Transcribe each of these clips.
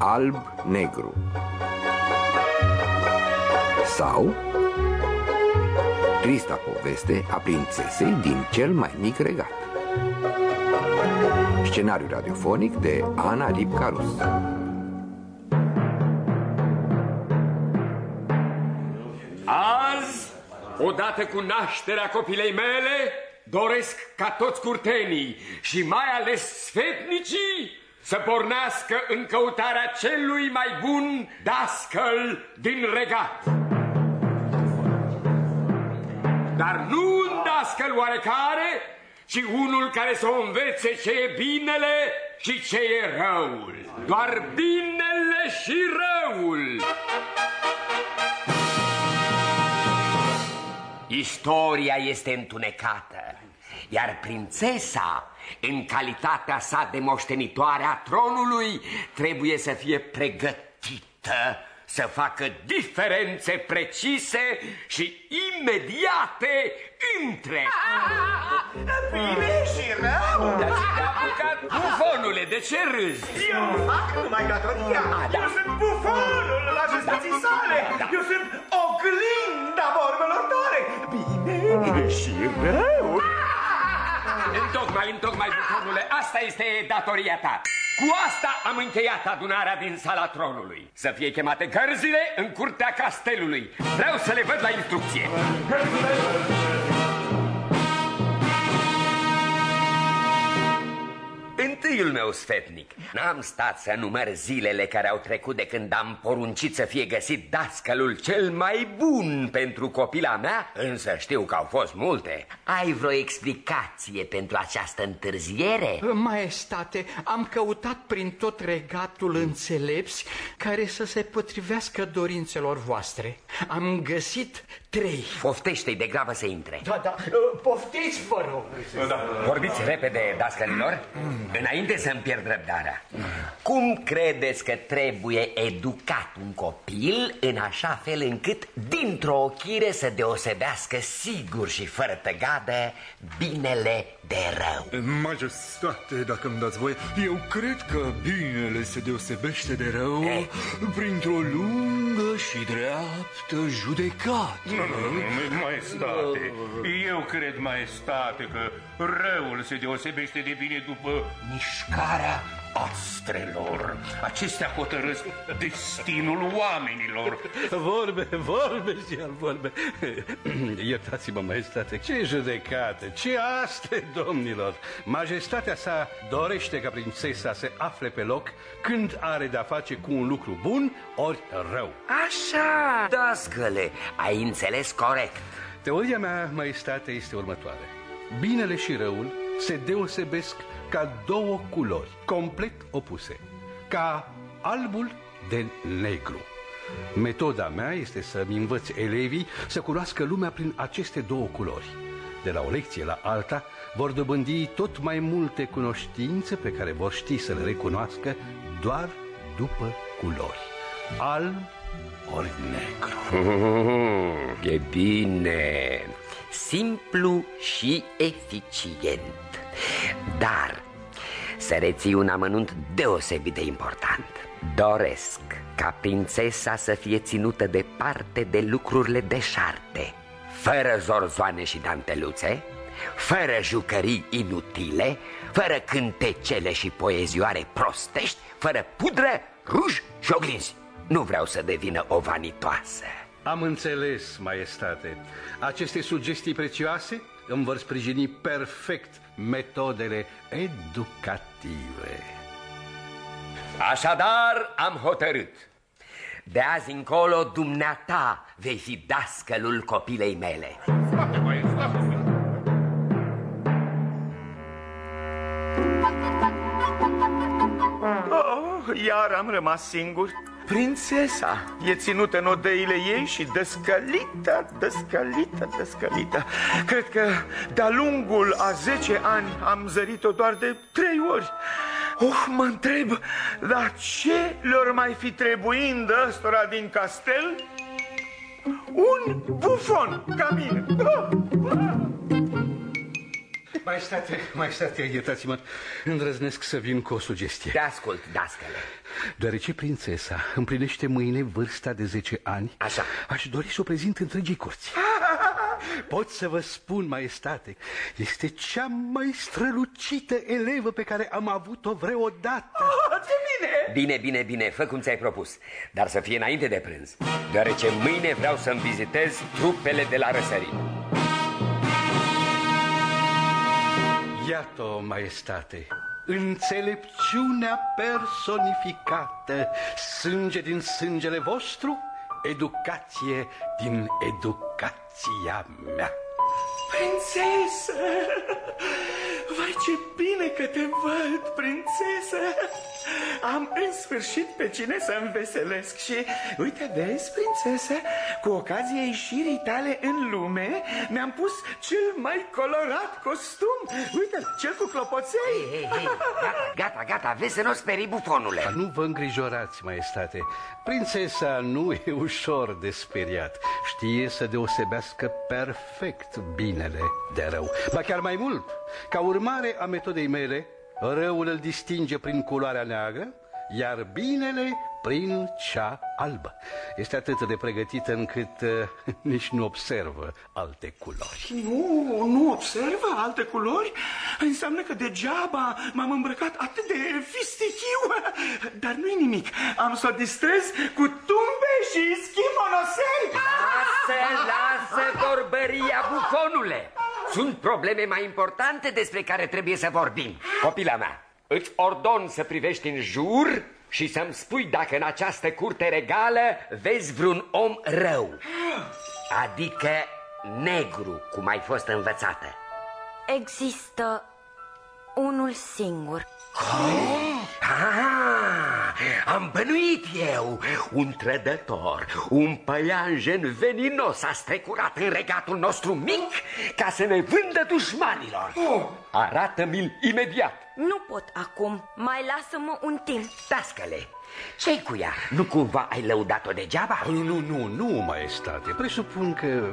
alb-negru. Sau Trista poveste a prințesei din cel mai mic regat. Scenariu radiofonic de Ana Lipcarus. Azi, odată cu nașterea copilei mele, doresc ca toți curtenii și mai ales sfetnicii să pornească în căutarea celui mai bun dascăl din regat. Dar nu un dascăl oarecare, ci unul care să o învețe ce e binele și ce e răul. Doar binele și răul. Istoria este întunecată, iar prințesa, în calitatea sa de moștenitoare a tronului, trebuie să fie pregătită să facă diferențe precise și imediate între... Bine și rău! Dar ce te-a apucat bufonule? De ce râzi? Eu fac numai datoria! da. Eu sunt bufonul majestății sale! Da. Eu sunt oglinda vorbelor tale! Bine și rău! Întocmai, întocmai, bufonule, asta este datoria ta. Cu asta am încheiat adunarea din sala tronului. Să fie chemate gărzile în curtea castelului. Vreau să le văd la instrucție. Întâiul meu sfetnic, n-am stat să număr zilele care au trecut de când am poruncit să fie găsit dascălul cel mai bun pentru copila mea, însă știu că au fost multe. Ai vreo explicație pentru această întârziere? Maestate, am căutat prin tot regatul înțelepți care să se potrivească dorințelor voastre. Am găsit trei. Poftește-i de grabă să intre. Da, da, poftiți, vă rog. Vorbiți repede, dascălilor, înainte să-mi pierd răbdarea. Cum credeți că trebuie educat un copil în așa fel încât, dintr-o ochire, să deosebească sigur și fără tăgadă binele de rău? Majestate, dacă îmi dați voie, eu cred că binele se deosebește de rău Eh. printr-o lungă și dreaptă judecată. Nu, nu, nu, maestate. Eu cred, maestate, că răul se deosebește de bine după mișcarea astrelor. Acestea hotărăsc destinul oamenilor. Vorbe, vorbe și al vorbe. Iertați-mă, maestate, ce judecată, ce astre, domnilor! Majestatea sa dorește ca prințesa să afle pe loc când are de-a face cu un lucru bun ori rău. Așa, dascăle, ai înțeles corect. Teoria mea, maestate, este următoare. Binele și răul se deosebesc ca două culori complet opuse, ca albul de negru. Metoda mea este să-mi învăț elevii să cunoască lumea prin aceste două culori. De la o lecție la alta vor dobândi tot mai multe cunoștințe pe care vor ști să le recunoască doar după culori. Alb ori negru. E bine, simplu și eficient. Dar să reții un amănunt deosebit de important. Doresc ca prințesa să fie ținută departe de lucrurile deșarte, fără zorzoane și danteluțe, fără jucării inutile, fără cântecele și poezioare prostești, fără pudră, ruj și oglinzi. Nu vreau să devină o vanitoasă. Am înțeles, maestate. Aceste sugestii prețioase îmi vor sprijini perfect metodele educative. Așadar, am hotărât. De azi încolo, dumneata vei fi dascălul copilei mele. Foarte maestate. Oh, iar am rămas singur. Prințesa e ținută în odăile ei și descălită, descălită, descălită. Cred că de-a lungul a 10 ani am zărit-o doar de trei ori. Oh, mă întreb, dar ce lor mai fi trebuind ăstora din castel? Un bufon ca mine. Oh. Mai state, mai state, iertați-mă, îndrăznesc să vin cu o sugestie. Te ascult, dascăle. Deoarece prințesa împlinește mâine vârsta de 10 ani, Așa. aș dori să o prezint întregii curți. Pot să vă spun, maestate, este cea mai strălucită elevă pe care am avut-o vreodată. Ce bine! Bine, bine, bine, fă cum ți-ai propus Dar să fie înainte de prânz Deoarece mâine vreau să-mi vizitez trupele de la răsărit Iată-o, maestate, înțelepciunea personificată, sânge din sângele vostru, educație din educația mea. Prințesă! Vai, ce bine că te văd, prințesă! Am în sfârșit pe cine să înveselesc și, uite, vezi, prințesă, cu ocazia ieșirii tale în lume, mi-am pus cel mai colorat costum. Uite, cel cu clopoței. Hei, hei, gata, gata, gata, vezi să nu sperii bufonule Dar nu vă îngrijorați, maestate. Prințesa nu e ușor de speriat. Știe să deosebească perfect binele de rău. Ba chiar mai mult, ca urmare a metodei mele, răul îl distinge prin culoarea neagră, iar binele prin cea albă. Este atât de pregătită încât uh, nici nu observă alte culori. Nu, nu observă alte culori? Înseamnă că degeaba m-am îmbrăcat atât de fistichiu. Dar nu-i nimic, am să o distrez cu tumbe și schimonoseri. Lasă, lasă vorbăria bufonule Sunt probleme mai importante despre care trebuie să vorbim Copila mea, îți ordon să privești în jur și să-mi spui dacă în această curte regală vezi vreun om rău. Adică negru, cum ai fost învățată. Există unul singur. Ah, am bănuit eu Un trădător, un păianjen veninos a strecurat în regatul nostru mic Ca să ne vândă dușmanilor Arată-mi-l imediat Nu pot acum. Mai lasă-mă un timp. Dascăle, ce cu ea? Nu cumva ai lăudat-o degeaba? Nu, nu, nu, nu, maestate. Presupun că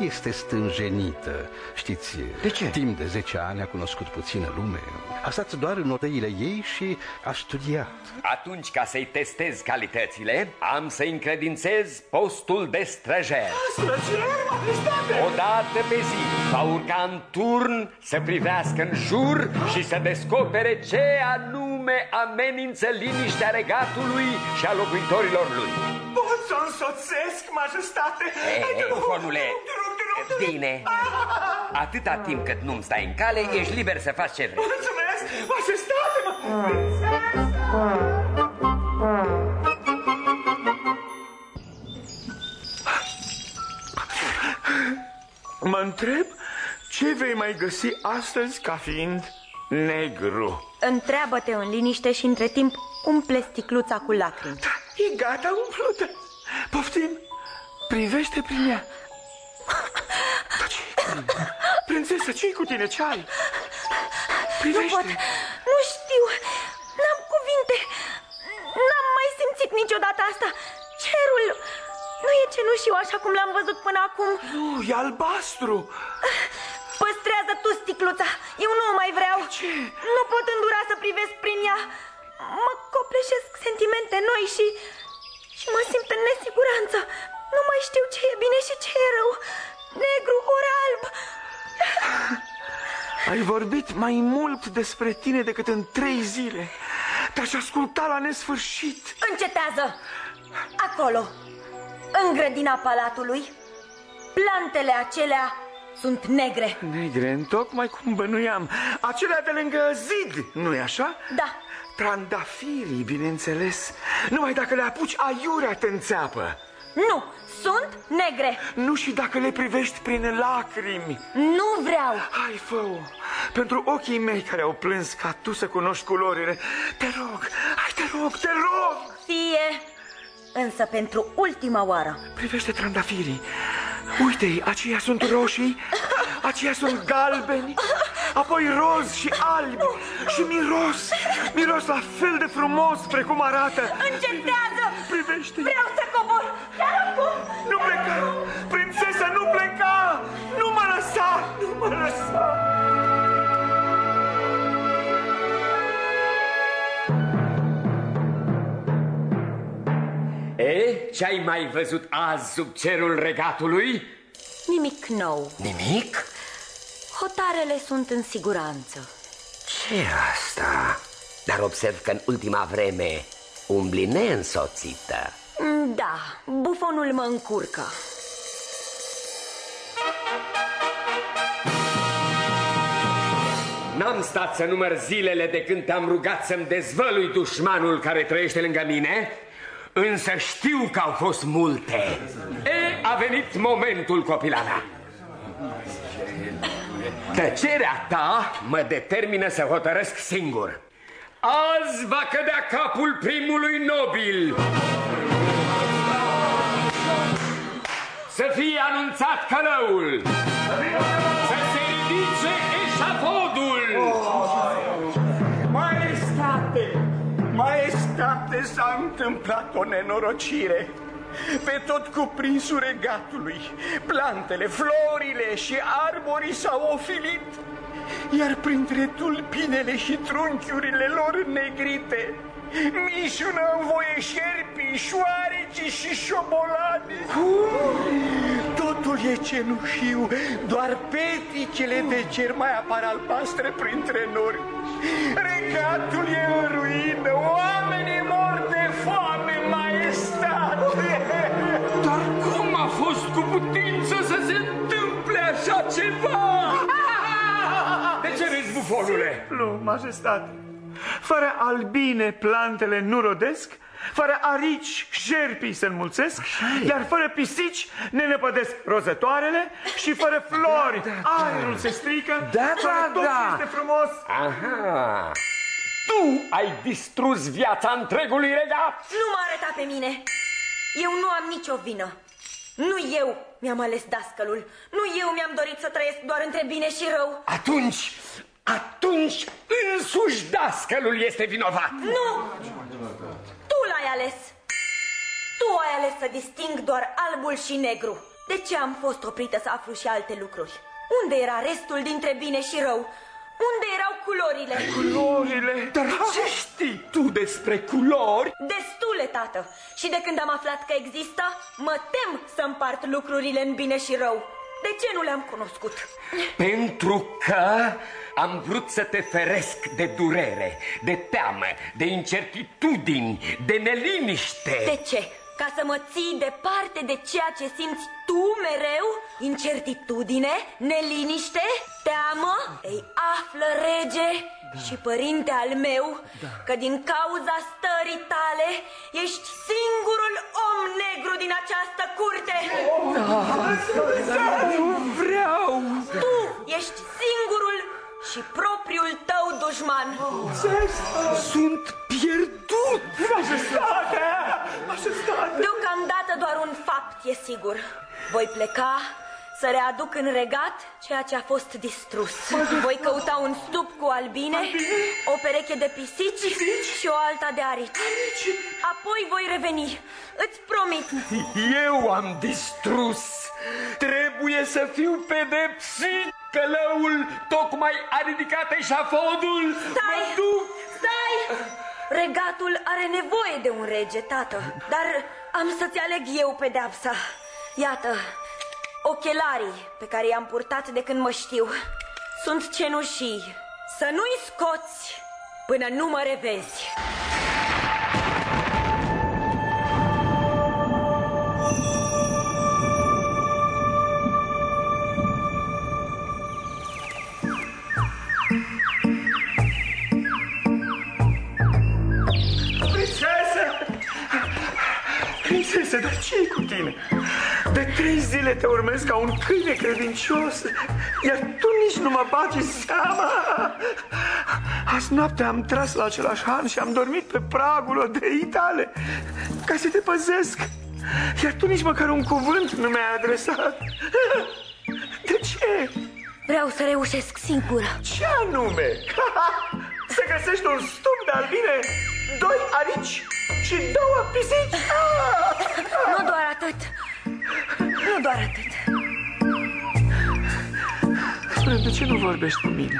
este stânjenită. Știți, De ce? timp de 10 ani a cunoscut puțină lume. A stat doar în odăile ei și a studiat. Atunci, ca să-i testez calitățile, am să-i încredințez postul de străjer Străger, majestate! O dată pe zi va urca în turn să privească în jur și să descopere ce anume amenință liniștea regatului și a locuitorilor lui. Pot să însoțesc, majestate? Ei, Hai, te ei, rog, bufonule, te rog, te rog, te rog. bine. Atâta timp cât nu-mi stai în cale, ești liber să faci ce vrei. Mulțumesc, majestate! Prințesă! Mă întreb ce vei mai găsi astăzi ca fiind negru. Întreabă-te în liniște și între timp umple sticluța cu lacrimi. Da, e gata umplută. Poftim, privește prin ea. Da, ce Prințesă, ce cu tine? Ce ai? Nu Privește. pot, nu știu, n-am cuvinte, n-am mai simțit niciodată asta. Cerul nu e cenușiu așa cum l-am văzut până acum. Nu, e albastru. Păstrează tu sticluța, eu nu o mai vreau. Ce? Nu pot îndura să privesc prin ea. Mă copleșesc sentimente noi și... și mă simt în nesiguranță. Nu mai știu ce e bine și ce e rău. Negru ori alb. Ai vorbit mai mult despre tine decât în trei zile. Te-aș asculta la nesfârșit. Încetează! Acolo, în grădina palatului, plantele acelea sunt negre. Negre, întocmai cum bănuiam. Acelea de lângă zid, nu-i așa? Da, Trandafirii, bineînțeles. Numai dacă le apuci aiurea te înțeapă. nu, sunt negre. Nu și dacă le privești prin lacrimi. Nu vreau. Hai, fă Pentru ochii mei care au plâns ca tu să cunoști culorile, te rog, hai, te rog, te rog! Fie, însă pentru ultima oară. Privește trandafirii. Uite-i, aceia sunt roșii, aceia sunt galbeni, apoi roz și albi și miros, miros la fel de frumos precum arată. Încetează! Privește! Vreau să cobor! Chiar acum! Nu pleca! Prințesa, nu pleca! Nu mă lăsa! Nu mă lăsa! Ce ai mai văzut azi sub cerul regatului? Nimic nou. Nimic? Hotarele sunt în siguranță. ce asta? Dar observ că în ultima vreme umbli neînsoțită. Da, bufonul mă încurcă. N-am stat să număr zilele de când te-am rugat să-mi dezvălui dușmanul care trăiește lângă mine, însă știu că au fost multe. E, a venit momentul, copila mea. Tăcerea ta mă determină să hotărăsc singur. Azi va cădea capul primului nobil. Să fie anunțat călăul. Să se ridice întâmplat o nenorocire. Pe tot cuprinsul regatului, plantele, florile și arborii s-au ofilit, iar printre tulpinele și trunchiurile lor negrite, mișună în voie șerpii, șoareci și șobolani. Totul e cenușiu, doar peticele de cer mai apar albastre printre nori. Regatul e în ruină, oamenii mor de foame, maestate! Dar cum a fost cu putință să se întâmple așa ceva? De ce râzi, bufonule? Nu, majestate. Fără albine plantele nu rodesc, fără arici șerpii se înmulțesc, iar fără pisici ne năpădesc rozătoarele și fără flori aerul se strică, Da, fără da, tot da. este frumos. Aha! Tu ai distrus viața întregului regat! Nu mă arăta pe mine. Eu nu am nicio vină. Nu eu mi-am ales dascălul. Nu eu mi-am dorit să trăiesc doar între bine și rău. Atunci, atunci însuși dascălul este vinovat! Nu! Tu l-ai ales. Tu ai ales să disting doar albul și negru. De ce am fost oprită să aflu și alte lucruri? Unde era restul dintre bine și rău? Unde erau culorile? Culorile? Dar ce știi tu despre culori? Destule, tată. Și de când am aflat că există, mă tem să împart lucrurile în bine și rău. De ce nu le-am cunoscut? Pentru că am vrut să te feresc de durere, de teamă, de incertitudini, de neliniște. De ce? Ca să mă ții departe de ceea ce simți tu mereu? Incertitudine? Neliniște? Teamă? Ei află, rege și părinte al meu, că din cauza stării tale ești singurul om negru din această curte. Nu vreau! Tu ești singurul și propriul tău dușman. Sunt pierdut! Majestate! Majestate! Deocamdată doar un fapt e sigur. Voi pleca să readuc în regat ceea ce a fost distrus. Voi căuta un stup cu albine, o pereche de pisici și o alta de arici. Apoi voi reveni. Îți promit. Eu am distrus! Trebuie să fiu pedepsit! Călăul tocmai a ridicat eșafodul. Stai! Mă duc! Stai! Regatul are nevoie de un rege, tată, dar am să-ți aleg eu pedeapsa. Iată, ochelarii pe care i-am purtat de când mă știu sunt cenușii. Să nu-i scoți până nu mă revezi. Prințesă, dar ce cu tine? De trei zile te urmez ca un câine credincios, iar tu nici nu mă bagi în seama. Azi noapte am tras la același han și am dormit pe pragul odăii tale ca să te păzesc. Iar tu nici măcar un cuvânt nu mi-ai adresat. De ce? Vreau să reușesc singură. Ce anume? Să găsești un stup de albine, doi arici și două pisici? Nu doar atât. Nu doar atât. Spune, de ce nu vorbești cu mine?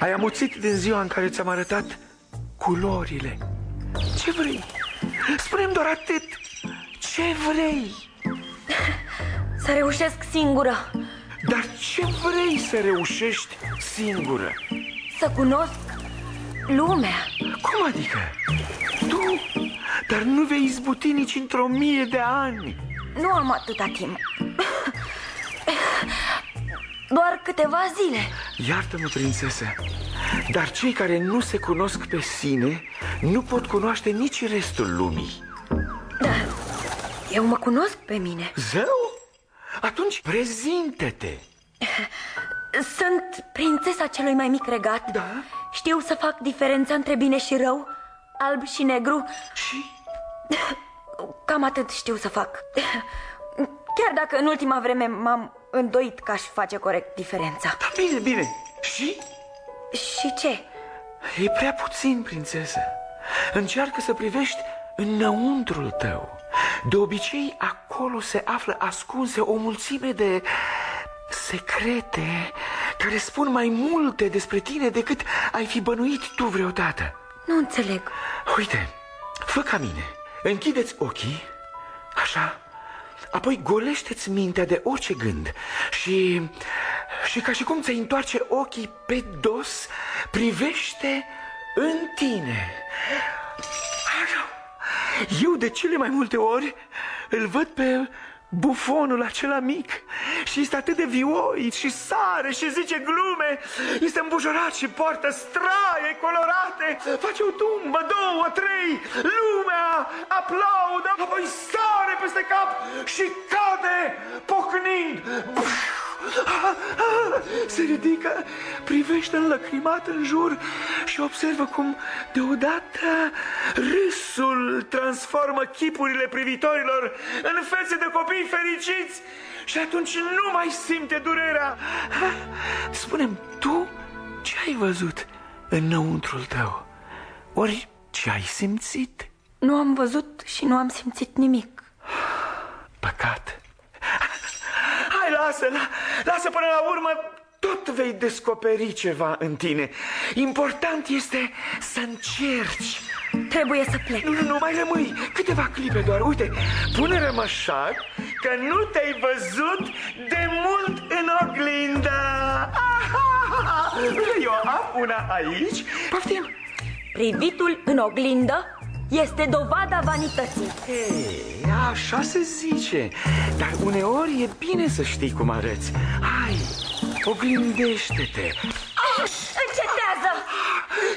Ai amuțit din ziua în care ți-am arătat culorile. Ce vrei? Spune-mi doar atât. Ce vrei? Să reușesc singură Dar ce vrei să reușești singură? Să cunosc lumea. Cum adică? Tu? Dar nu vei izbuti nici într-o mie de ani. Nu am atâta timp. Doar câteva zile. Iartă-mă, prințesă Dar cei care nu se cunosc pe sine Nu pot cunoaște nici restul lumii. Dar eu mă cunosc pe mine. Zău? Atunci prezintă-te Sunt prințesa celui mai mic regat Da? Știu să fac diferența între bine și rău Alb și negru Și? Cam atât știu să fac Chiar dacă în ultima vreme m-am îndoit că aș face corect diferența Da, bine, bine Și? Și ce? E prea puțin, prințesă Încearcă să privești înăuntrul tău De obicei, acolo se află ascunse o mulțime de secrete Care spun mai multe despre tine decât ai fi bănuit tu vreodată. Nu înțeleg. Uite, fă ca mine. Închideți ochii Așa Apoi golește-ți mintea de orice gând Și... Și ca și cum ți-ai întoarce ochii pe dos Privește în tine. Așa Eu de cele mai multe ori Îl văd pe bufonul acela mic Și este atât de vioi și sare și zice glume Este îmbujorat și poartă straie colorate Face o tumbă, două, trei Lumea aplaudă Apoi sare peste cap și cade pocnind se ridică, privește înlăcrimat în jur și observă cum deodată râsul transformă chipurile privitorilor în fețe de copii fericiți și atunci nu mai simte durerea. Spune-mi, tu ce ai văzut înăuntrul tău? Ori ce ai simțit? Nu am văzut și nu am simțit nimic Păcat Hai, lasă, la, lasă până la urmă Tot vei descoperi ceva în tine. Important este să încerci. Trebuie să plec. Nu, nu, nu, mai rămâi. Câteva clipe doar, uite Pune rămășat că nu te-ai văzut de mult în oglindă Uite, eu am una aici. Poftim! Privitul în oglindă este dovada vanității. Ei, așa se zice. Dar uneori e bine să știi cum arăți. Hai, oglindește-te. Încetează!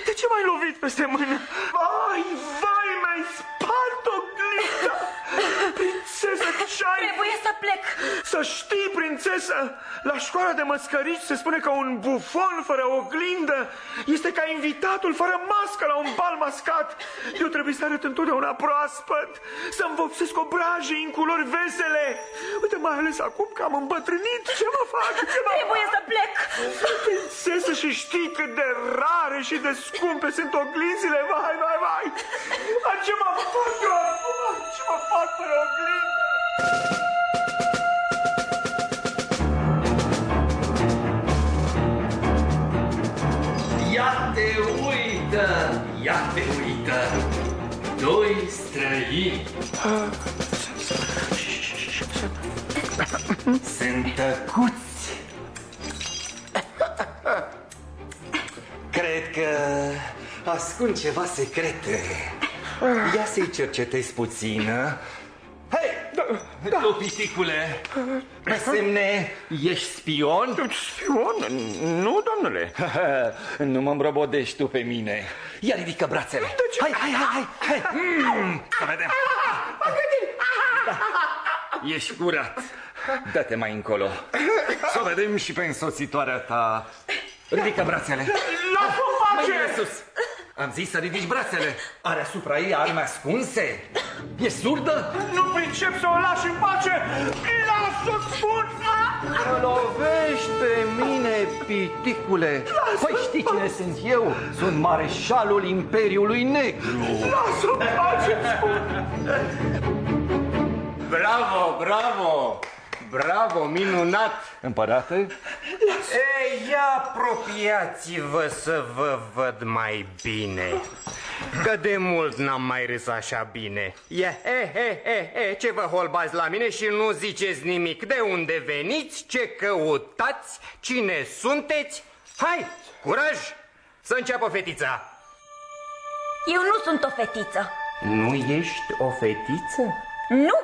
De ce m-ai lovit peste mână? Vai, vai, mi-ai spart oglinda Prințesă, ce-ai? Trebuie să plec Să știi, prințesă, la școala de măscărici se spune că un bufon fără oglindă este ca invitatul fără mască la un bal mascat. Eu trebuie să arăt întotdeauna proaspăt, să-mi vopsesc obrajii în culori vesele. Uite, mai ales acum că am îmbătrânit, ce mă fac? Ce mă Trebuie să plec Prințesă, și știi cât de rare și de scumpe sunt oglinzile? Vai, vai, vai! Dar ce mă fac eu acum? Ce mă fac fără oglindă? Ia te uită, ia te uită. Doi străini. Sunt tăcuți. Cred că ascund ceva secrete. Ia să-i cercetezi puțin Hei, tu, piticule Pe semne, ești spion? Spion? Nu, domnule. nu mă îmbrobodești tu pe mine. Ia ridică brațele. Hai, hai, hai, hai. hai. Mm, să vedem. Da. Ești curat. Dă-te mai încolo. Să vedem și pe însoțitoarea ta. Ridică brațele. Lasă-o Mâinile face! sus. Am zis să ridici brațele. Are asupra ei arme ascunse? E surdă? Nu pricep să o lași în pace! Lasă-o, spun! Mă lovești pe mine, piticule. Păi știi cine sunt eu? Sunt mareșalul Imperiului Negru. Lasă-o în pace, spun! Bravo, bravo! Bravo, minunat! Împărate? Lăsați! Ei, ia apropiați-vă să vă văd mai bine. Că de mult n-am mai râs așa bine. Ia, he, he, he, he, ce vă holbați la mine și nu ziceți nimic. De unde veniți, ce căutați, cine sunteți? Hai, curaj, să înceapă fetița. Eu nu sunt o fetiță. Nu ești o fetiță? Nu!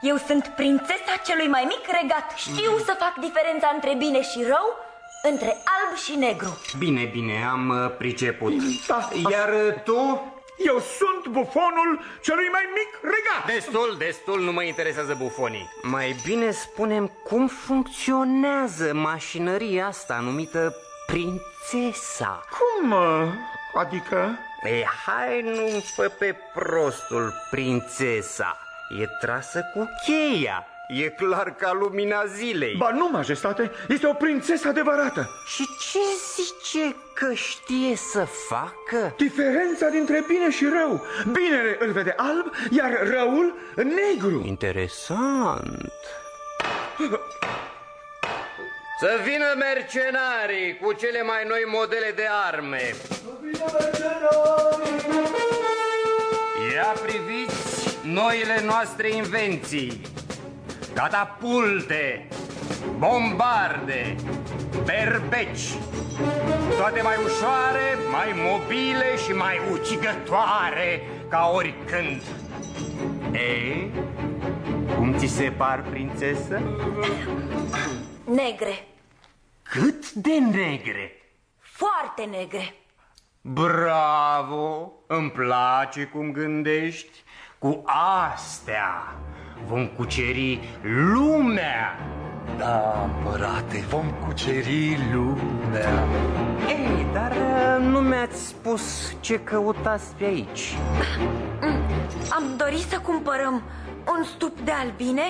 Eu sunt prințesa celui mai mic regat. Știu să fac diferența între bine și rău, între alb și negru. Bine, bine, am uh, priceput. Da. Iar uh, tu? Eu sunt bufonul celui mai mic regat. Destul, destul, nu mă interesează bufonii. Mai bine spunem cum funcționează mașinăria asta numită prințesa. Cum? uh, Adică? E, hai nu fă pe prostul prințesa. E trasă cu cheia. E clar ca lumina zilei. Ba nu, majestate, este o prințesă adevărată. Și ce zice că știe să facă? Diferența dintre bine și rău. Binele îl vede alb, iar răul negru. Interesant. Să vină mercenarii cu cele mai noi modele de arme. Ia priviți noile noastre invenții. Catapulte, bombarde, berbeci. Toate mai ușoare, mai mobile și mai ucigătoare ca oricând. Ei, cum ți se par, prințesă? Negre. Cât de negre? Foarte negre. Bravo! Îmi place cum gândești. Cu astea vom cuceri lumea. Da, împărate, vom cuceri lumea. Ei, dar uh, nu mi-ați spus ce căutați pe aici. Am dorit să cumpărăm un stup de albine,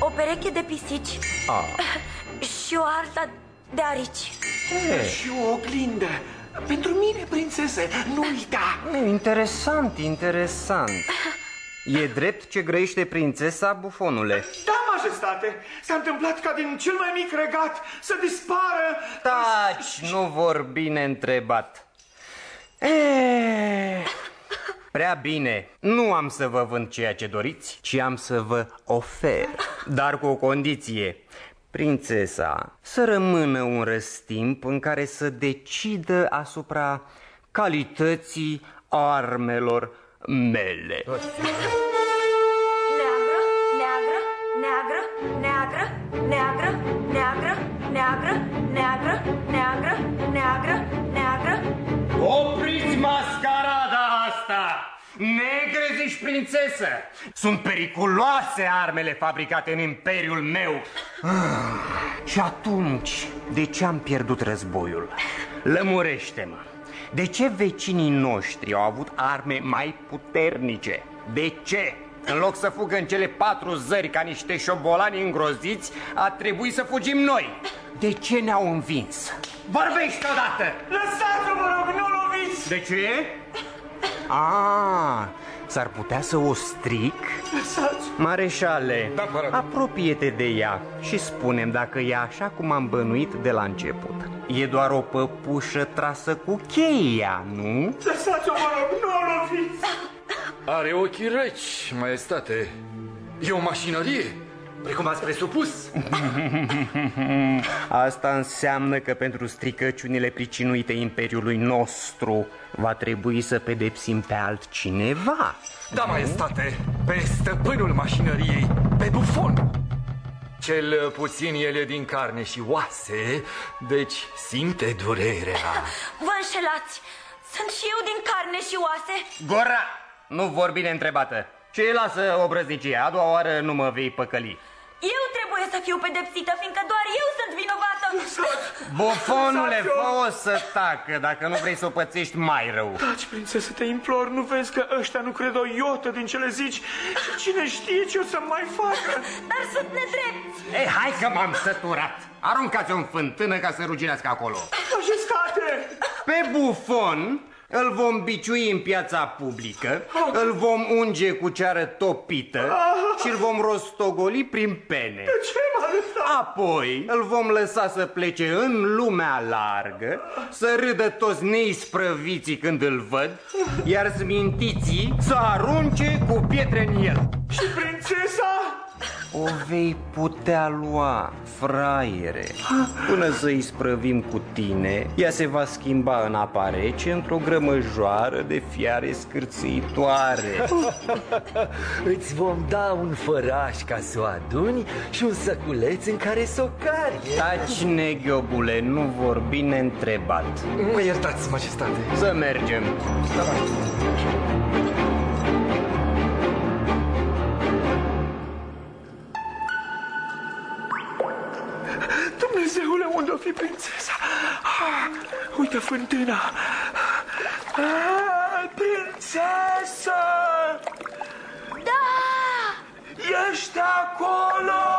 o pereche de pisici Ah. și o alta de arici. Și o oglindă. Pentru mine, prințese, nu uita. Interesant, interesant. E drept ce grăiește prințesa, bufonule. Da, majestate, s-a întâmplat ca din cel mai mic regat să dispară... Taci, nu vorbi neîntrebat. E, prea bine, nu am să vă vând ceea ce doriți, ci am să vă ofer, dar cu o condiție. Prințesa, să rămână un răstimp în care să decidă asupra calității armelor mele. Prințesă! Sunt periculoase armele fabricate în imperiul meu. Ah, Și atunci, de ce am pierdut războiul? Lămurește-mă! De ce vecinii noștri au avut arme mai puternice? De ce? În loc să fugă în cele patru zări ca niște șobolani îngroziți, a trebuit să fugim noi. De ce ne-au învins? Vorbește odată! Lăsați-o, vă rog, nu loviți! De ce? A, s-ar putea să o stric? Lăsați! Mareșale, Da, vă rog. apropie-te de ea și spunem dacă e așa cum am bănuit de la început. E doar o păpușă trasă cu cheia, nu? Lăsați-o, vă rog, nu o loviți! Are ochii reci, maestate. E o mașinărie, precum ați presupus. Asta înseamnă că pentru stricăciunile pricinuite Imperiului nostru va trebui să pedepsim pe altcineva. Da, maestate, pe stăpânul mașinăriei, pe bufon. Cel puțin el e din carne și oase, deci simte durerea. Vă înșelați! Sunt și eu din carne și oase. Gora! Nu vorbi neîntrebată. Ce lasă obrăznicia? A doua oară nu mă vei păcăli. Eu trebuie să fiu pedepsită, fiindcă doar eu sunt vinovată. Bufonule, Lăsați-o! fă-o să tacă dacă nu vrei să o pățești mai rău. Taci, prințesă, te implor, nu vezi că ăștia nu cred o iotă din cele zici? Și cine știe ce o să mai facă? Dar sunt nedrepți. Ei, hai că m-am săturat. Aruncați-o în fântână ca să ruginească acolo. Majestate! Pe bufon Îl vom biciui în piața publică, îl vom unge cu ceară topită și îl vom rostogoli prin pene. De ce m-a lăsat? Apoi îl vom lăsa să plece în lumea largă, să râdă toți neisprăviții când îl văd, iar smintiții să arunce cu pietre în el. Și prințesa? O vei putea lua, fraiere. Până să îi sprăvim cu tine Ea se va schimba în apa rece Într-o grămăjoară de fiare scârțâitoare Îți vom da un făraș ca să o aduni Și un săculeț în care să o cari Taci, neghiobule, nu vorbi neîntrebat Mă iertați, majestate. Să mergem. Dumnezeule, unde o fi prințesa? Ah, uite fântâna. Ah, prințesă! Da! Ești acolo!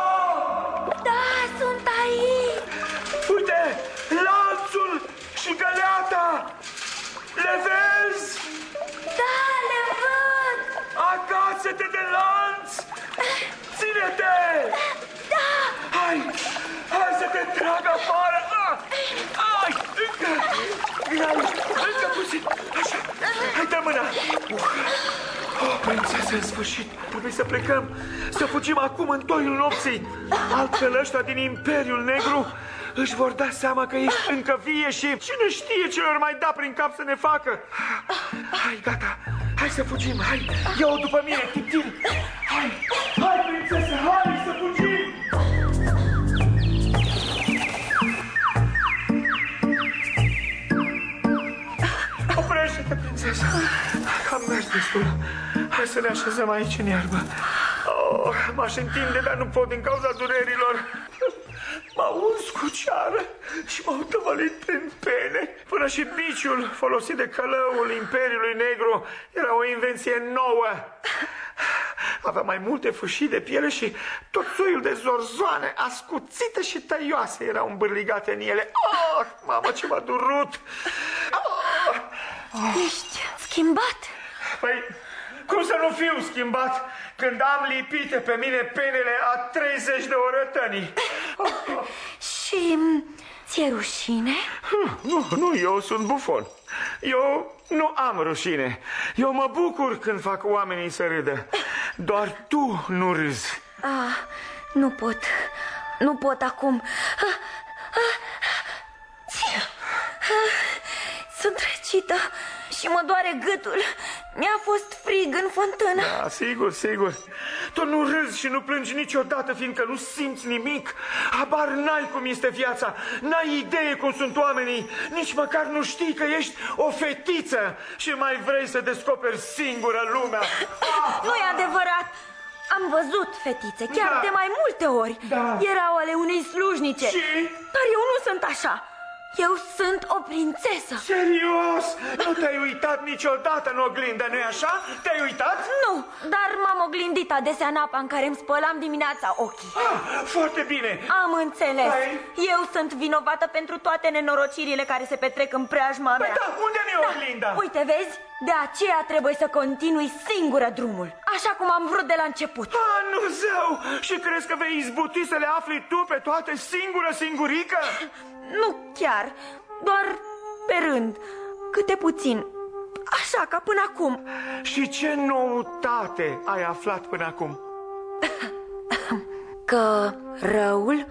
Hai! Încă puțin! Așa! Hai, dă mâna! Uh. Oh, prințesă, în sfârșit! Trebuie să plecăm! Să fugim acum în toiul nopții! Altfel ăștia din Imperiul Negru își vor da seama că ești încă vie și cine știe ce lor mai da prin cap să ne facă! Hai, gata! Hai să fugim! Hai! Ia-o după mine, Tiptil! Hai! Hai, prințesă! Hai Oprește-te, prințesă! Cam mers destul. Hai să ne așezăm aici în iarbă. Oh, m-aș întinde, dar nu pot din cauza durerilor. M-au uns cu ceară și m-au tăvălit prin pene. Până și biciul folosit de călăul Imperiului Negru era o invenție nouă. Avea mai multe fâșii de piele și tot soiul de zorzoane ascuțite și tăioase erau îmbârligate în ele. Oh, mamă, ce m-a durut! Oh! Ești schimbat? Păi, cum să nu fiu schimbat când am lipite pe mine penele a 30 de orătănii? Și ți-e rușine? Nu, nu, eu sunt bufon. Eu nu am rușine. Eu mă bucur când fac oamenii să râdă. Doar tu nu râzi. Ah, nu pot. Nu pot acum. Ah, ah, ah, sunt răcită și mă doare gâtul. Mi-a fost frig în fântână. Da, sigur, sigur. Tu nu râzi și nu plângi niciodată, fiindcă nu simți nimic. Habar n-ai cum este viața. N-ai idee cum sunt oamenii. Nici măcar nu știi că ești o fetiță și mai vrei să descoperi singură lumea. Nu e adevărat. Am văzut fetițe, chiar Da. de mai multe ori. Da. Erau ale unei slujnice. Și? Dar eu nu sunt așa. Eu sunt o prințesă. Serios? Nu te-ai uitat niciodată în oglindă, nu-i așa? Te-ai uitat? Nu, dar m-am oglindit adesea în apa în care îmi spălam dimineața ochii. Ah, foarte bine. Am înțeles. Păi? Eu sunt vinovată pentru toate nenorocirile care se petrec în preajma Păi mea. da, unde mi-e oglinda? Uite, vezi? De aceea trebuie să continui singură drumul. Așa cum am vrut de la început. Ah, nu zău! Și crezi că vei izbuti să le afli tu pe toate singură, singurică? Nu chiar, doar pe rând, câte puțin. Așa ca până acum. Și ce noutate ai aflat până acum? Că răul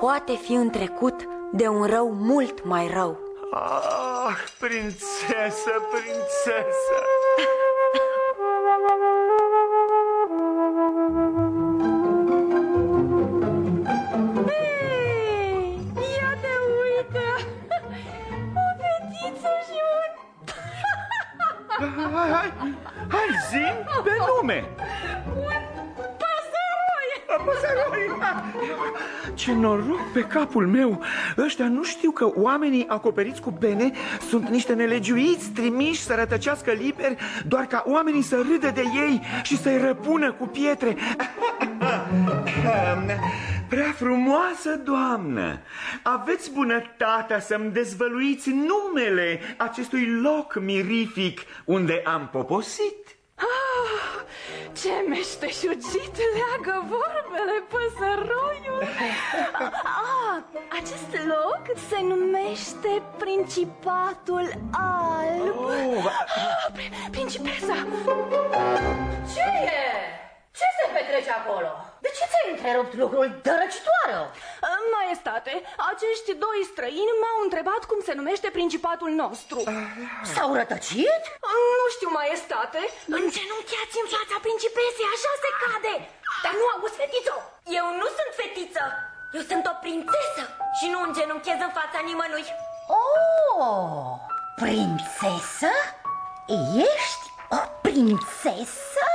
poate fi întrecut de un rău mult mai rău. Ah, prințesă, prințesă! Ei, ia te uită! O fetiță și un... Hai, hai, hai, zi pe nume! Păsăroi! Păsăroi! Ce noroc pe capul meu! Ăștia nu știu că oamenii acoperiți cu pene sunt niște nelegiuiți trimiși să rătăcească liberi doar ca oamenii să râdă de ei și să-i răpună cu pietre. Prea frumoasă doamnă, aveți bunătatea să-mi dezvăluiți numele acestui loc mirific unde am poposit? Ah, ce meșteșugit leagă vorbele păsăroiul ah, Acest loc se numește Principatul Alb. Oh, ah, Principesa. Ce e? Ce se petrece acolo? De ce ți-ai întrerupt lucrul dărăcitoare? Maestate, acești doi străini m-au întrebat cum se numește principatul nostru S-au rătăcit? Nu știu, maestate Îngenunchiați în fața principesei, așa se cade Dar nu auzi, fetițo! Eu nu sunt fetiță! Eu sunt o prințesă și nu îngenunchez în fața nimănui Oh, prințesă? Ești o prințesă?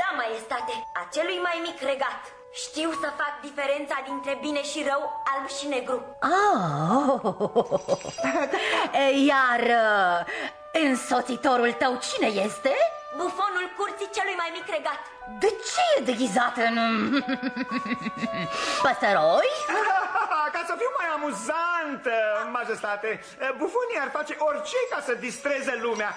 Da, maestate, acelui mai mic regat Știu să fac diferența dintre bine și rău, alb și negru Oh, iar uh, însoțitorul tău cine este? Bufonul curții celui mai mic regat De ce e deghizat în... păsăroi? Ca să fiu mai amuzant, majestate, bufonii ar face orice ca să distreze lumea.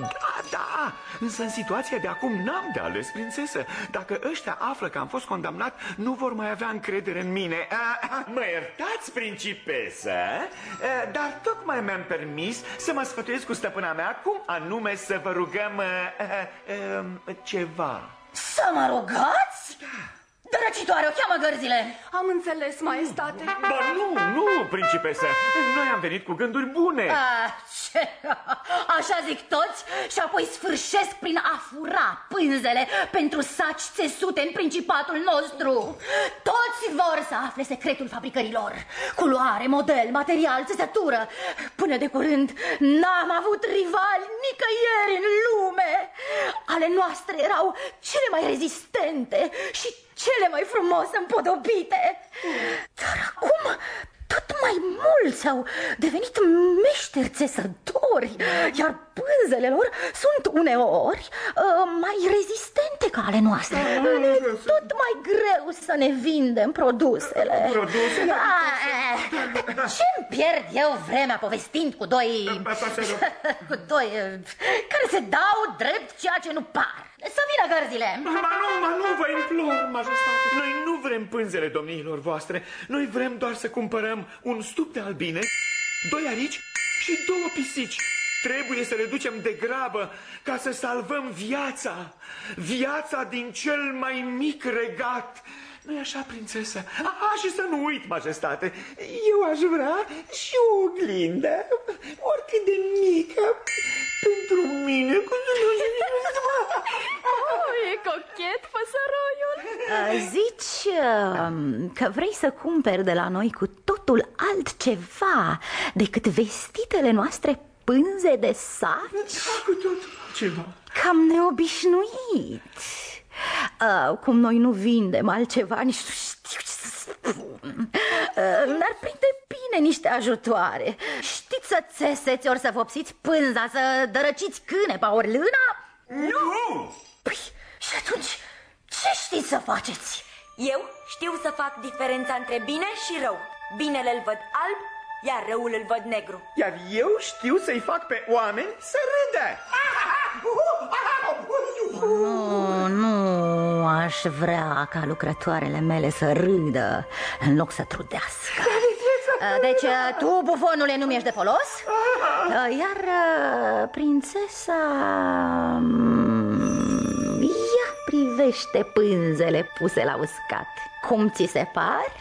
Da, da, însă în situația de acum n-am de ales, prințesă. Dacă ăștia află că am fost condamnat, nu vor mai avea încredere în mine. Mă iertați, principesă, dar tocmai mi-am permis să mă sfătuiesc cu stăpâna mea cum anume să vă rugăm ceva. Să mă rugați? Dărăcitoare, o cheamă gărzile. Am înțeles, maestate. Ba nu, nu, principesă Noi am venit cu gânduri bune. A, ce? Așa zic toți și apoi sfârșesc prin a fura pânzele pentru saci țesute în principatul nostru. Toți vor să afle secretul fabricărilor. Culoare, model, material, țesătură. Până de curând n-am avut rivali nicăieri în lume. Ale noastre erau cele mai rezistente și cele mai frumos împodobite. Dar acum tot mai mulți au devenit meșteri țesători, iar pânzele lor sunt uneori uh, mai rezistente ca ale noastre. Ne e tot mai greu să ne vindem produsele. Produsele? Ce-mi pierd eu vremea povestind cu doi... cu doi uh, care se dau drept ceea ce nu par. Să vină gărzile! Ma nu, ma nu, vă implor, majestate! Noi nu vrem pânzele domniilor voastre, noi vrem doar să cumpărăm un stup de albine, doi arici și două pisici. Trebuie să le ducem de grabă ca să salvăm viața, viața din cel mai mic regat. Nu-i așa, prințesă? Aha, și să nu uit, majestate, eu aș vrea și o oglindă, oricât de mică, pentru mine. Oh, e cochet, păsăroiul Zici um, că vrei să cumperi de la noi cu totul altceva decât vestitele noastre pânze de saci? Da, cu totul altceva Cam neobișnuit uh, Cum noi nu vindem altceva, nici nu știu ce să spun uh, N-ar prinde bine niște ajutoare Știți să țeseți ori să vopsiți pânza, să dărăciți cânepa ori lâna? Nu! Păi, și atunci ce știți să faceți? Eu știu să fac diferența între bine și rău Binele îl văd alb, iar răul îl văd negru Iar eu știu să-i fac pe oameni să râdă Nu, nu aș vrea ca lucrătoarele mele să râdă în loc să trudească Deci tu, bufonule, nu mi-ești de folos Iar uh, prințesa... mm, Ea privește pânzele puse la uscat Cum ți se par?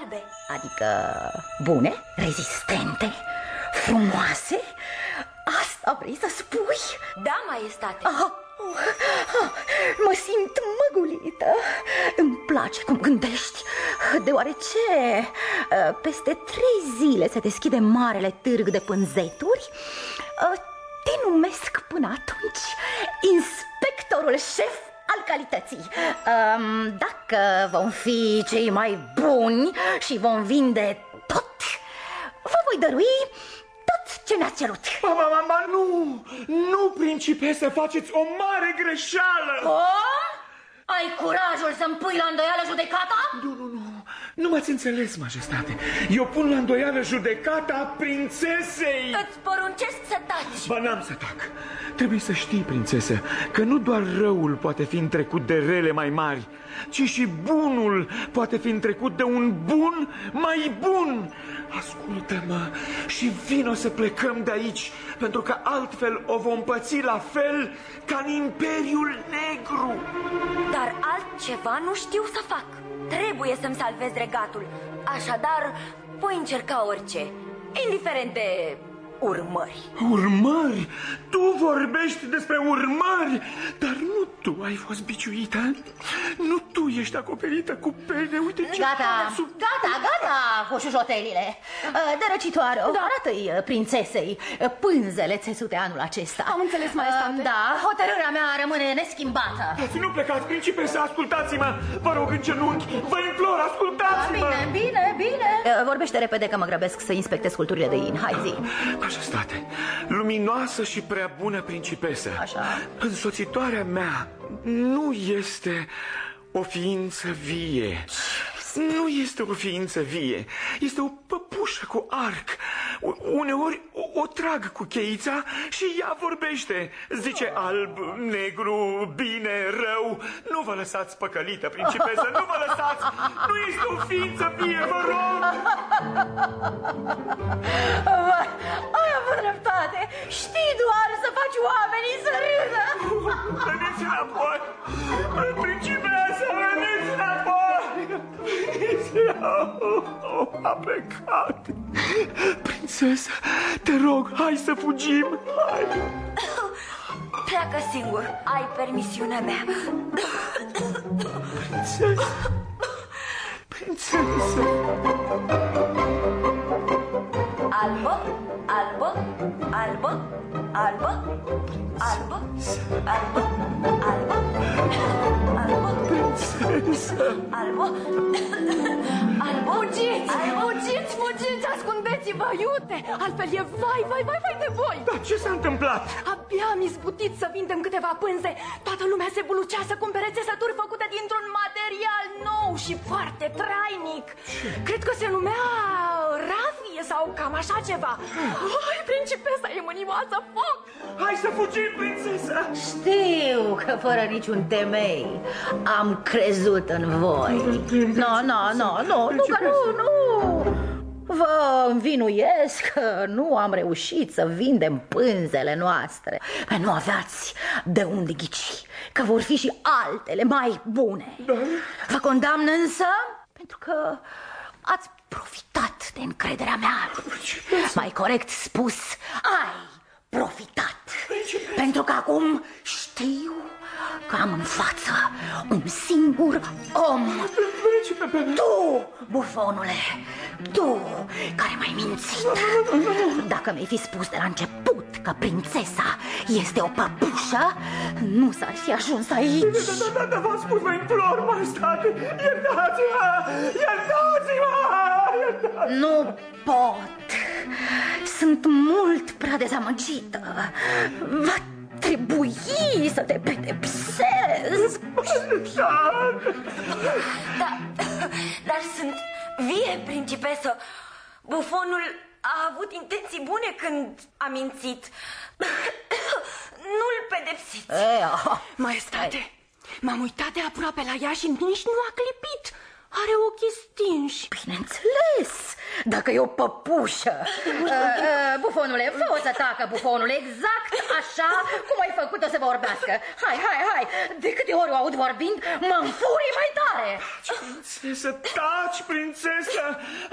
Albe Adică bune, rezistente, frumoase? Asta vrei să spui? Da, maestate. Ah, ah, mă simt măgulită. Îmi place cum gândești Deoarece uh, peste trei zile se deschide marele târg de pânzeturi. Uh, Te numesc până atunci inspectorul șef al calității. Um, Dacă vom fi cei mai buni și vom vinde tot Vă voi dărui tot ce mi-ați cerut Ma, ma, ma, ma, nu! Nu, principesă, faceți o mare greșeală! O? Ai curajul să-mi pui la îndoială judecata? Nu, nu, nu. Nu m-ați înțeles, majestate. Eu pun la îndoială judecata prințesei. Îți poruncesc să taci. Ba n-am să tac. Trebuie să știi, prințesă, că nu doar răul poate fi întrecut de rele mai mari, ci și bunul poate fi întrecut de un bun mai bun. Ascultă-mă și vino să plecăm de aici, pentru că altfel o vom păți la fel ca în Imperiul Negru. Dar altceva nu știu să fac. Trebuie să-mi salvez regatul. Așadar, voi încerca orice, indiferent de urmări. Urmări? Tu vorbești despre urmări, dar nu tu ai fost biciuită. Nu tu ești acoperită cu pene. Uite ce Gata, sub... gata, gata cu șușotelile. Dărăcitoare, da. arată-i prințesei pânzele țesute anul acesta. Am înțeles, maestate. Da, hotărârea mea rămâne neschimbată. Dați, nu plecați, principesa, ascultați-mă! Vă rog în genunchi, vă implor, ascultați-mă! Bine, bine, bine. Vorbește repede că mă grăbesc să inspectez culturile de in. Hai zi. Majestate, luminoasă și prea bună principesă. Așa. Însoțitoarea mea nu este o ființă vie. Nu este o ființă vie, este o păpușă cu arc. U- Uneori o, o trag cu cheița și ea vorbește. Zice alb, negru, bine, rău. Nu vă lăsați păcălită, principesă, nu vă lăsați! Nu este o ființă vie, vă rog! Ai avut dreptate. Știi doar să faci oamenii să râdă. Veniți înapoi! Principesă, A plecat! Prințesă, te rog, hai să fugim! Hai! Pleacă singur. Ai permisiunea mea. Prințesă! Prințesă! Albă, albă, albă, albă, albă, albă, albă, albă, Prințesă! albă, albă, Fugiți, fugiți, fugiți, ascundeți-vă, iute! Altfel e vai, vai, vai, vai de voi! Dar ce s-a întâmplat? Abia am izbutit să vindem câteva pânze. Toată lumea se bulucea să cumpere țesături făcute dintr-un material nou și foarte trainic. Cred că se numea rafie sau cam așa ceva. Hai, principesa e mânimoasă, foc! Hai să fugim, prințesă! Știu că fără niciun temei am crezut în voi. Nu, nu, nu, nu, nu, că nu, nu. Vă învinuiesc că nu am reușit să vindem pânzele noastre. Păi nu aveați de unde ghici, că vor fi și altele mai bune. Vă condamn însă pentru că ați profitat de încrederea mea. Mai corect spus, ai profitat. Pentru că acum știu că am în față un singur om. Tu, bufonule, tu care m-ai mințit. Dacă mi-ai fi spus de la început că prințesa este o păpușă, nu s-ar fi ajuns aici. Da, da, da, da, v-am spus, vă implor, majestate! Iertați-mă! Iertați-mă! Iertați Nu pot. Sunt mult prea dezamăgită. Va trebui să te pedepsesc. Da, dar sunt vie, principesă. Bufonul a avut intenții bune când a mințit. Nu-l pedepsiți. E, oh. Maestate, m-am uitat de aproape la ea și nici nu a clipit Are ochii stinși. Bineînțeles, dacă e o păpușă. Uh, uh, Bufonule, fă să tacă bufonule Exact așa cum ai făcut-o să vorbească. Hai, hai, hai. De câte ori o aud vorbind, mă înfurii mai tare. Prințesă, taci, prințesă!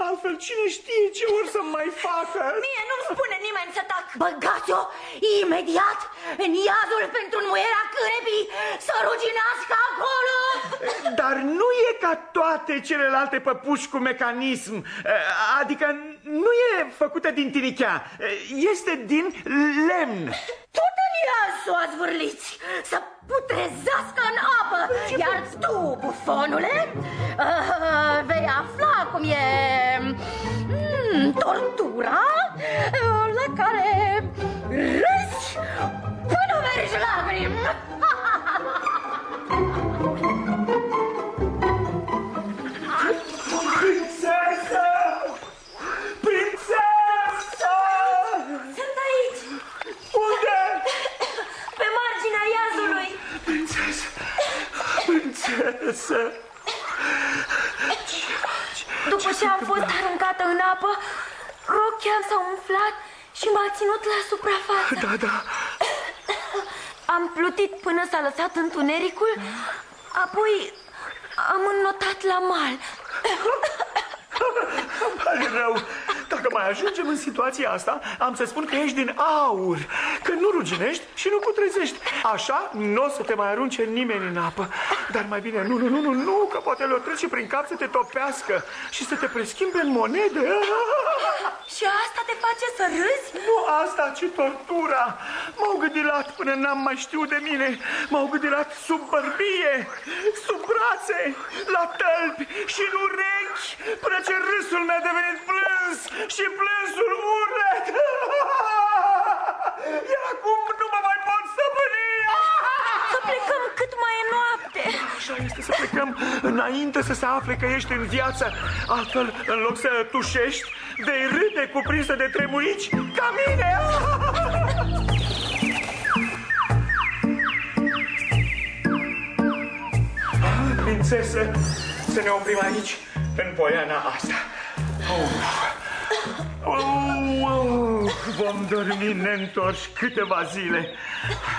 Altfel cine știe ce or să mai facă? Mie nu-mi spune nimeni să tac. Băgați-o imediat în iadul pentru înmuierea cârepii Să ruginească acolo. Dar nu e ca toate celelalte păpuși cu mecanism Adică nu e făcută din tinichea Este din lemn Tot în ea să o azvârliți Să putrezească în apă Iar tu, bufonule, uh, vei afla cum e mm, tortura uh, la care râzi până mergi lacrimi. Apă, rochia s-a umflat și m-a ținut la suprafață. Da, da. Am plutit până s-a lăsat întunericul, apoi am înnotat la mal. Îmi pare rău. Dacă mai ajungem în situația asta, am să spun că ești din aur, că nu ruginești și nu putrezești. Așa nu o să te mai arunce nimeni în apă. Dar mai bine, nu, nu, nu, nu, nu, că poate le-o trece prin cap să te topească și să te preschimbe în monede. Și asta te face să râzi? Nu asta, ci tortura. M-au gâdilat până n-am mai știut de mine. M-au gâdilat sub bărbie, sub brațe, la tălpi și în urechi, până ce râsul mi-a devenit plâns și plânsul urlet. Iar acum nu mă mai pot stăpâni. Să plecăm cât mai e noapte. Așa este să plecăm înainte să se afle că ești în viață. Altfel, în loc să tușești, vei râde cuprinsă de tremurici ca mine. Prințesă, să ne oprim aici, în poiana asta. Uf. Uh, vom dormi neîntorși câteva zile.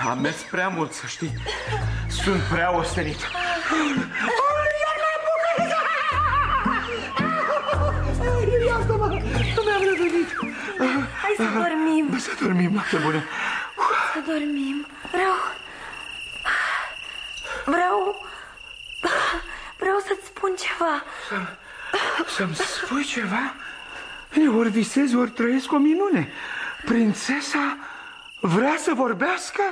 Am mers prea mult, să știi. Sunt prea ostenit. Iartă-mă, nu mi-am revenit. Hai să dormim. Să dormim, noapte bună. Să dormim. Vreau... Vreau... Vreau să-ți spun ceva. Să-mi spui ceva? Eu ori visez, ori trăiesc o minune. Prințesa vrea să vorbească?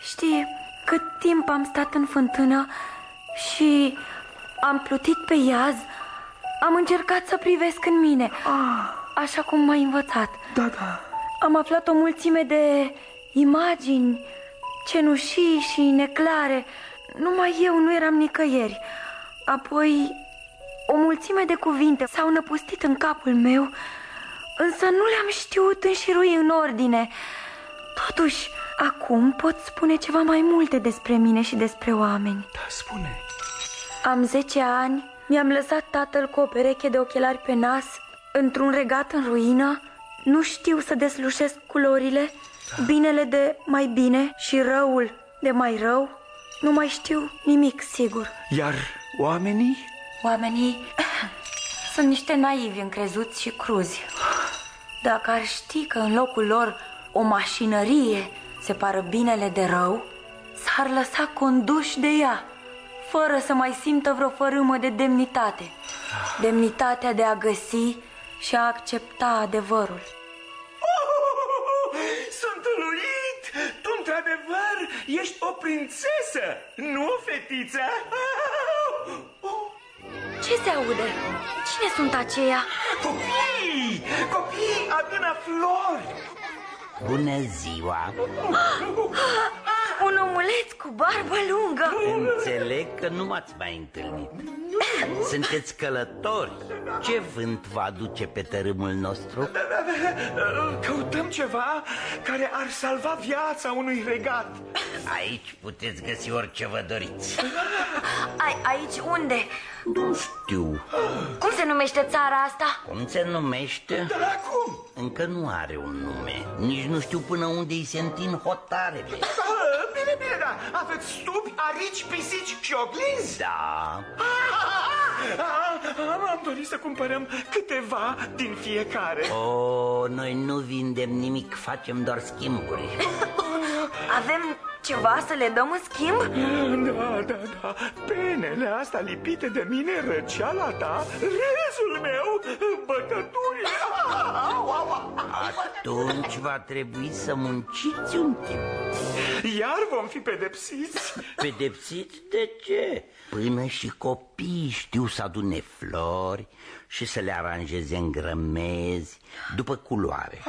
Știi, cât timp am stat în fântână și am plutit pe iaz, am încercat să privesc în mine, așa cum m-ai învățat. Da, da. Am aflat o mulțime de imagini, cenușii și neclare. Numai eu nu eram nicăieri. Apoi, o mulțime de cuvinte s-au năpustit în capul meu, însă nu le-am știut înșirui în ordine. Totuși, acum pot spune ceva mai multe despre mine și despre oameni. Da, spune. Am 10 ani, mi-am lăsat tatăl cu o pereche de ochelari pe nas, într-un regat în ruină, nu știu să deslușesc culorile, binele de mai bine și răul de mai rău, nu mai știu nimic sigur. Iar oamenii? Oamenii sunt niște naivi încrezuți și cruzi. Dacă ar ști că în locul lor o mașinărie separă binele de rău, s-ar lăsa conduși de ea, fără să mai simtă vreo fărâmă de demnitate. Demnitatea de a găsi și a accepta adevărul. Sunt uluit! Tu, într-adevăr, ești o prințesă, nu o fetiță? Ce se aude? Cine sunt aceia? Copii! Copii adună flori! Bună ziua! Un omuleț cu barbă lungă Înțeleg că nu m-ați mai întâlnit Sunteți călători Ce vânt vă aduce pe tărâmul nostru? Căutăm ceva care ar salva viața unui regat Aici puteți găsi orice vă doriți Ai, Aici unde? Nu știu Cum se numește țara asta? Cum se numește? Dar cum? Încă nu are un nume Nici nu știu până unde îi se întind hotarele Bine, bine, da Aveți stupi, arici, pisici și oglinzi? Da. Am dorit să cumpărăm câteva din fiecare. O, noi nu vindem nimic, facem doar schimburi. Avem ceva să le dăm în schimb? Da, da, da. Penele astea lipite de mine, răceala ta, râsul meu, bătăturile Atunci va trebui să munciți un timp. Iar vom fi pedepsiți. Pedepsiți de ce? Până și copiii știu să adune flori și să le aranjeze în grămezi după culoare.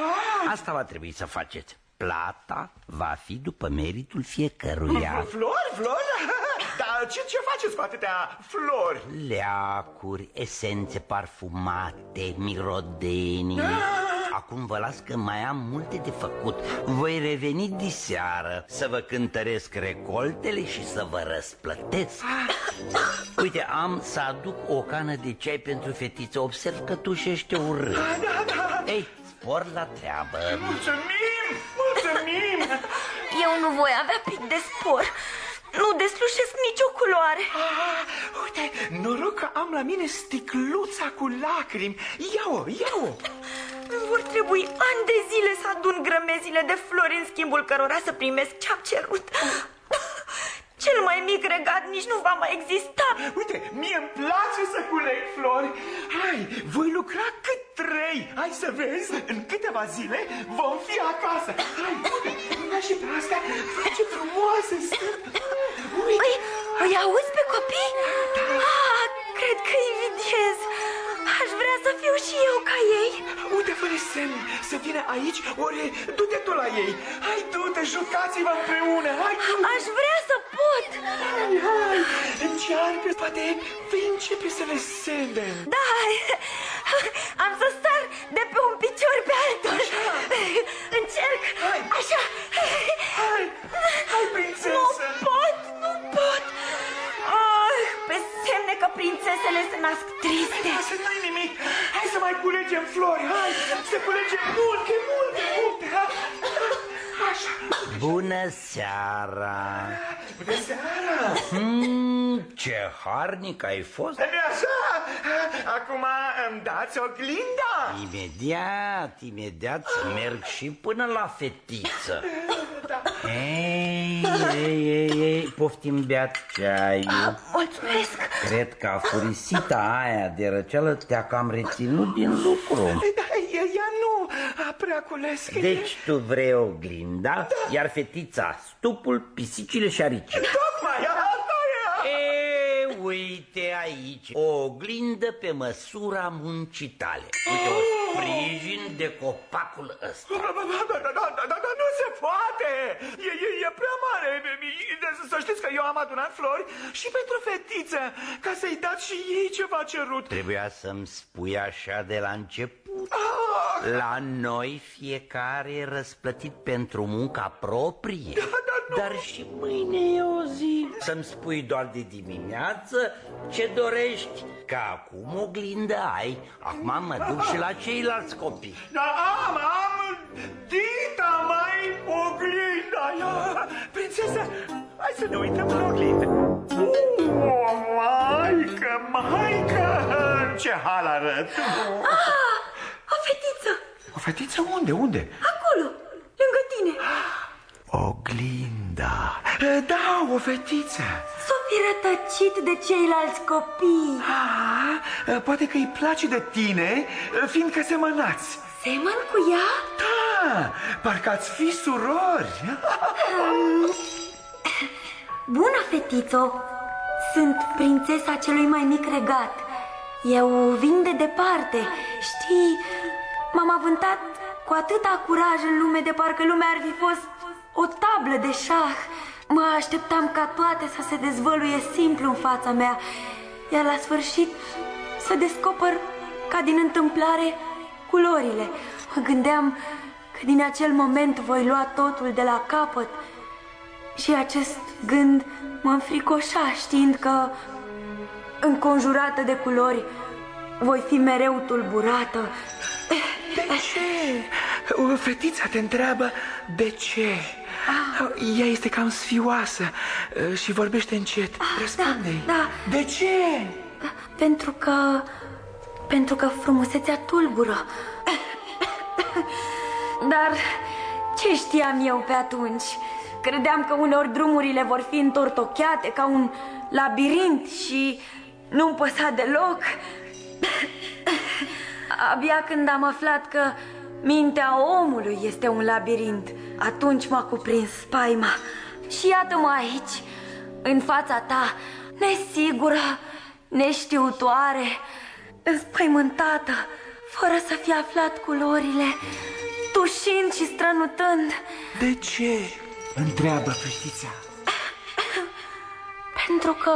Asta va trebui să faceți Plata va fi după meritul fiecăruia. Flori, flori? Dar ce, ce faceți cu atâtea flori? Leacuri, esențe parfumate, mirodenii. Acum vă las că mai am multe de făcut. Voi reveni diseară Să vă cântăresc recoltele și să vă răsplătesc. Uite, am să aduc o cană de ceai pentru fetiță. Observ că tușește urât. Da, da, da. Ei, spor la treabă. Mulțumim, mulțumim Eu nu voi avea pic de spor. Nu deslușesc nicio culoare. Ah, Uite, noroc că am la mine sticluța cu lacrimi. Ia-o, ia-o. Vor trebui ani de zile să adun grămezile de flori În schimbul cărora să primesc ce-am cerut cel mai mic regat nici nu va mai exista. Uite, mie îmi place să culeg flori. Hai, voi lucra cât trei. Hai să vezi, în câteva zile vom fi acasă. Hai, una și pe astea face frumoase Uite. Îi, îi auzi pe copii? Ah, cred că îi vidiez Aș vrea să fiu și eu ca ei. Uite, fă semn să vină aici, ori du-te tu la ei. Hai, du-te, jucați-vă împreună, hai tu Aș vrea să pot. Hai, hai, încearcă, poate vei începe să le semne. Da, am să sar de pe un picior pe altul. Așa. Încerc, hai. așa. Hai, hai, prințesă. Nu pot, nu pot. ah, Pe semne că prințesele se nasc triste. Lasă, nu-i nimic. Hai să mai culegem flori, hai Să culegem multe, multe, multe Așa. Bună seara. Bună seara. Hmm, Ce harnic ai fost. E așa. Acum îmi dați oglinda. Imediat, imediat merg și până la fetiță. Da. Ei, ei, ei, ei, poftim beat ceaiul. Mulțumesc. Cred că afurisita aia de răceală te-a cam reținut din lucru. Da, ea nu a prea cules Deci tu vrei oglinda, da. iar fetița stupul, pisicile și aricile. Tocmai, asta e E, uite aici, o oglindă pe măsura muncii tale. Uite, o sprijin de copacul ăsta. Da, da, da, da, da, da, da, nu se poate! E, e, e prea mare Să știți că eu am adunat flori și pentru fetiță Ca să-i dați și ei ceva cerut. Trebuia să-mi spui așa de la început. Ah! La noi fiecare e răsplătit pentru munca proprie. Da, da, Dar și mâine e o zi. Să-mi spui doar de dimineață ce dorești Că acum oglindă ai. Acum mă duc și la ceilalți copii. Da, am, am Dita mai oglinda Ia, Prințesă, hai să ne uităm la oglindă. Oh, maică, maică Ce hal arăt. Ah, o fetiță. O fetiță? Unde, unde? Acolo, lângă tine. Oglinda Da, o fetiță. S-o fi rătăcit de ceilalți copii. Ah, Poate că îi place de tine Fiindcă semănați. Semăn cu ea? Da, parcă ați fi surori. Um, Bună, fetițo. Sunt prințesa celui mai mic regat. Eu vin de departe. Știi, m-am avântat cu atâta curaj în lume De parcă lumea ar fi fost o tablă de șah. Mă așteptam ca toate să se dezvăluie simplu în fața mea. Iar la sfârșit să descoper ca din întâmplare culorile. Mă gândeam că din acel moment voi lua totul de la capăt. Și acest gând mă înfricoșa știind că înconjurată de culori voi fi mereu tulburată. De ce? O fetița te întreabă de ce ah. Ea este cam sfioasă și vorbește încet ah, răspunde da, da. De ce? Da, pentru că... Pentru că frumusețea tulbură Dar ce știam eu pe atunci? Credeam că uneori drumurile vor fi întortocheate ca un labirint și nu-mi păsa deloc Abia când am aflat că mintea omului este un labirint. Atunci m-a cuprins spaima. Și iată-mă aici, în fața ta, nesigură, neștiutoare Înspăimântată, fără să fi aflat culorile Tușind și strănutând. De ce? Întreabă fetița. Pentru că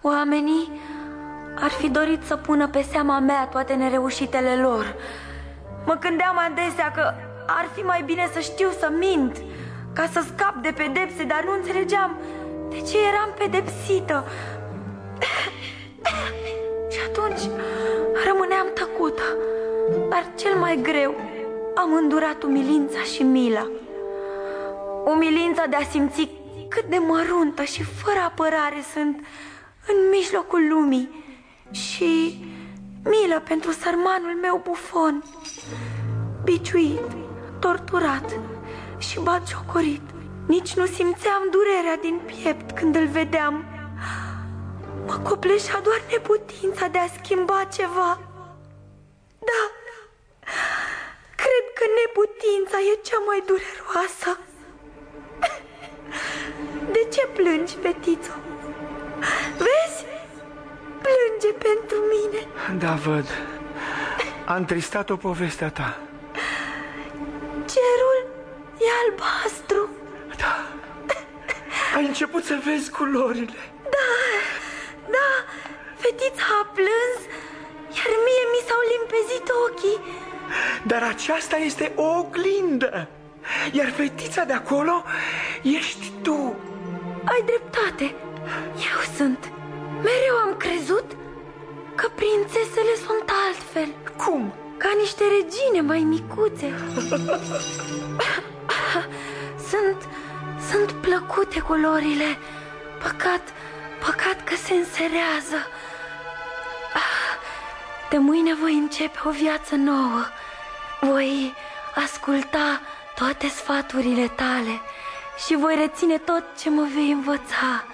oamenii ar fi dorit să pună pe seama mea toate nereușitele lor Mă gândeam adesea că ar fi mai bine să știu să mint Ca să scap de pedepse, dar nu înțelegeam de ce eram pedepsită. Și atunci rămâneam tăcută Dar cel mai greu am îndurat umilința și mila. Umilința de a simți cât de măruntă și fără apărare sunt în mijlocul lumii Și milă pentru sărmanul meu bufon. Biciuit, torturat și batjocorit Nici nu simțeam durerea din piept când îl vedeam. Mă copleșea doar neputința de a schimba ceva. Da, cred că neputința e cea mai dureroasă. De ce plângi, fetițo? Vezi? Plânge pentru mine. Da, văd. A întristat-o povestea ta. Cerul e albastru. Da. Ai început să vezi culorile. Da, da Fetița a plâns Iar mie mi s-au limpezit ochii. Dar aceasta este o oglindă. Iar fetița de acolo ești tu. Ai dreptate Eu sunt Mereu am crezut că prințesele sunt altfel. Cum? Ca niște regine mai micuțe. Sunt, sunt plăcute culorile. Păcat, păcat că se înserează. De mâine voi începe o viață nouă. Voi asculta toate sfaturile tale Și voi reține tot ce mă vei învăța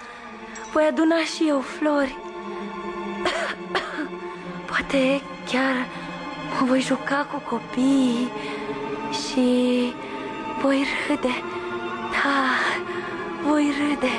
Voi aduna și eu flori. Poate chiar mă voi juca cu copiii Și voi râde. Da, voi râde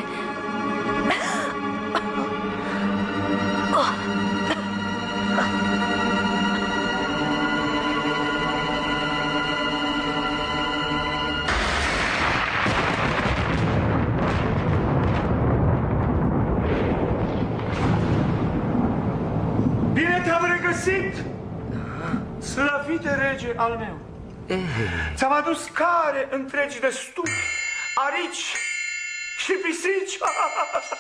Slăvite rege al meu. Ți-am adus care întregi de stupi Arici și pisici?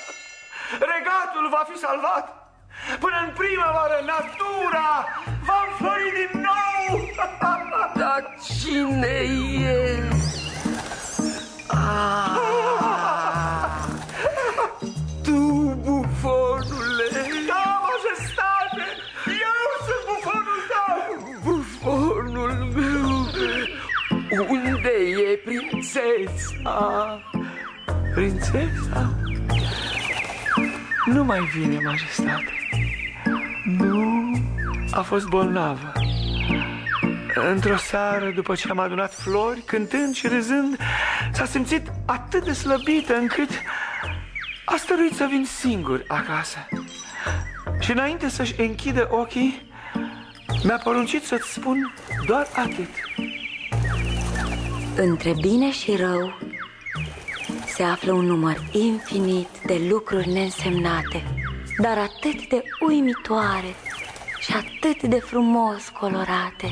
Regatul va fi salvat. Până în primăvară natura va înflori din nou. Dar cine e? Ah, tu, bufonule prințesa? Prințesa? Nu mai vine, majestate Nu, a fost bolnavă Într-o seară, după ce am adunat flori, cântând și râzând, s-a simțit atât de slăbită încât a stăruit să vin singur acasă. Și înainte să-și închidă ochii, mi-a poruncit să-ți spun doar atât. Între bine și rău se află un număr infinit de lucruri neînsemnate, dar atât de uimitoare și atât de frumos colorate.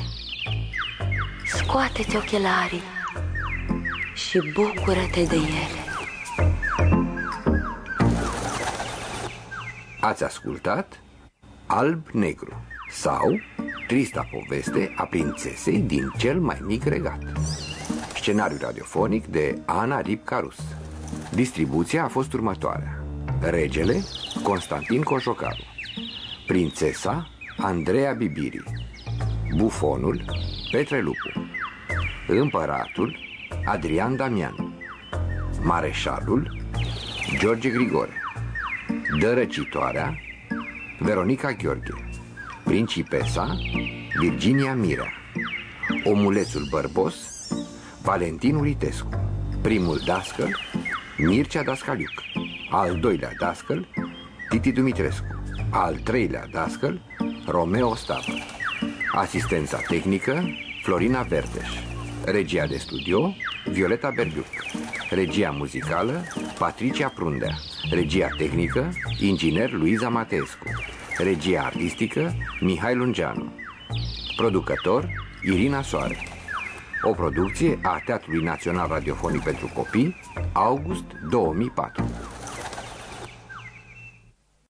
Scoate-ți ochelarii și bucură-te de ele. Ați ascultat Alb-Negru sau Trista poveste a prințesei din cel mai mic regat Scenariu radiofonic de Ana Ripcarus. Distribuția a fost următoarea. Regele Constantin Cojocaru. Prințesa Andreea Bibiri. Bufonul Petre Lupu Împăratul Adrian Damian. Mareșalul George Grigore. Dărăcitoarea Veronica Gheorghe. Principesa Virginia Mirea. Omulețul Bărbos Valentin Uritescu Primul dascăl Mircea Dascaliuc. Al doilea dascăl Titi Dumitrescu. Al treilea dascăl Romeo Stavă Asistența tehnică Florina Verdeș. Regia de studio Violeta Berbiuc Regia muzicală Patricia Prundea. Regia tehnică Inginer Luiza Mateescu. Regia artistică Mihai Lungeanu. Producător Irina Soare O producție a Teatrului Național Radiofonic pentru Copii August 2004